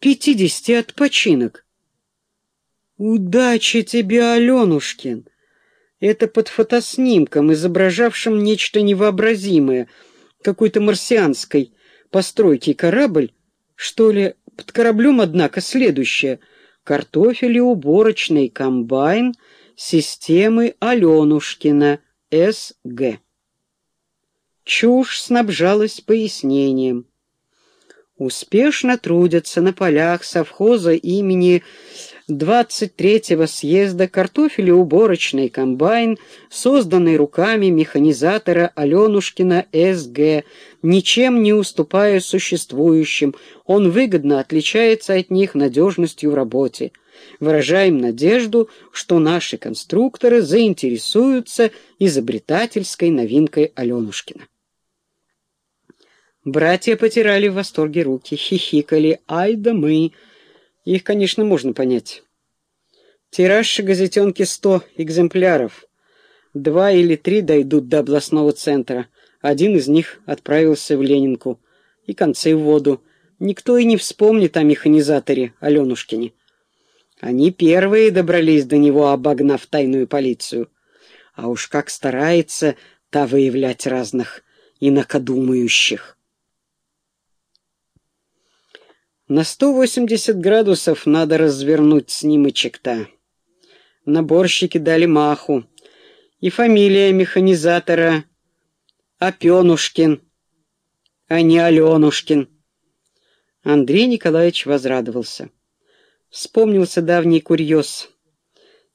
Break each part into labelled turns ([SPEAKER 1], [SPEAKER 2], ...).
[SPEAKER 1] пятидесяти от починок. Удачи тебе, Аленушкин! Это под фотоснимком, изображавшим нечто невообразимое, какой-то марсианской постройки корабль, что ли, под кораблем, однако, следующее. Картофелеуборочный комбайн системы Аленушкина, СГ. Чушь снабжалась пояснением. Успешно трудятся на полях совхоза имени 23-го съезда картофелеуборочный комбайн, созданный руками механизатора Аленушкина СГ, ничем не уступая существующим, он выгодно отличается от них надежностью в работе. Выражаем надежду, что наши конструкторы заинтересуются изобретательской новинкой Аленушкина. Братья потирали в восторге руки, хихикали. «Ай да мы!» Их, конечно, можно понять. Тираж газетенки сто экземпляров. Два или три дойдут до областного центра. Один из них отправился в Ленинку. И концы в воду. Никто и не вспомнит о механизаторе Аленушкине. Они первые добрались до него, обогнав тайную полицию. А уж как старается та выявлять разных инакодумающих. На 180 градусов надо развернуть снимочек-то. Наборщики дали маху. И фамилия механизатора Опенушкин, а не Аленушкин. Андрей Николаевич возрадовался. Вспомнился давний курьез.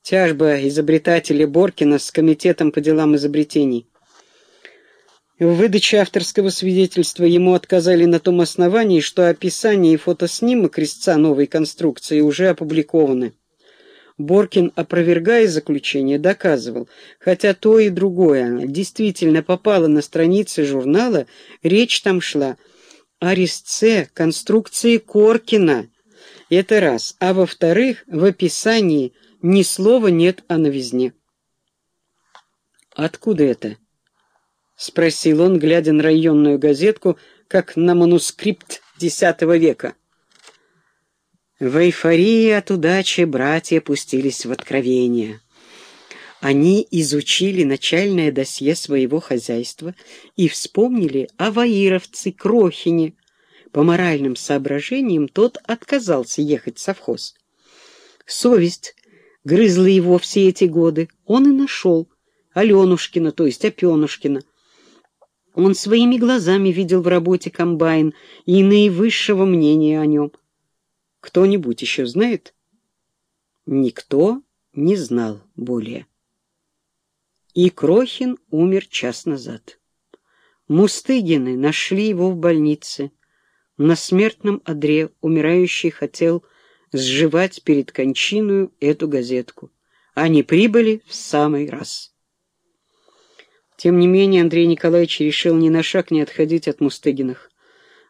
[SPEAKER 1] Тяжба изобретателя Боркина с комитетом по делам изобретений. В выдаче авторского свидетельства ему отказали на том основании, что описание и фотоснимок резца новой конструкции уже опубликованы. Боркин, опровергая заключение, доказывал, хотя то и другое действительно попало на страницы журнала, речь там шла о резце конструкции Коркина. Это раз. А во-вторых, в описании ни слова нет о новизне. Откуда это? — спросил он, глядя на районную газетку, как на манускрипт X века. В эйфории от удачи братья пустились в откровение. Они изучили начальное досье своего хозяйства и вспомнили о Ваировце Крохине. По моральным соображениям тот отказался ехать в совхоз. Совесть грызла его все эти годы. Он и нашел Аленушкина, то есть Опенушкина, он своими глазами видел в работе комбайн и наивысшего мнения о нем. Кто-нибудь еще знает? Никто не знал более. И Крохин умер час назад. Мустыгины нашли его в больнице. На смертном одре умирающий хотел сживать перед кончиной эту газетку. Они прибыли в самый раз. Тем не менее Андрей Николаевич решил ни на шаг не отходить от Мустыгиных.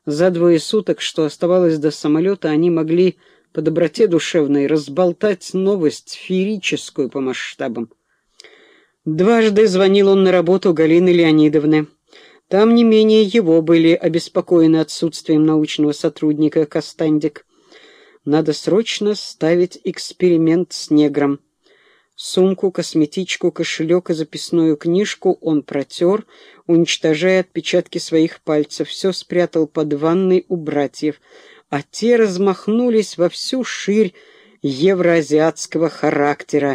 [SPEAKER 1] За двое суток, что оставалось до самолета, они могли по доброте душевной разболтать новость феерическую по масштабам. Дважды звонил он на работу Галины Леонидовны. Там не менее его были обеспокоены отсутствием научного сотрудника Костандик. Надо срочно ставить эксперимент с негром. Сумку, косметичку, кошелек и записную книжку он протер, уничтожая отпечатки своих пальцев, все спрятал под ванной у братьев, а те размахнулись во всю ширь евроазиатского характера,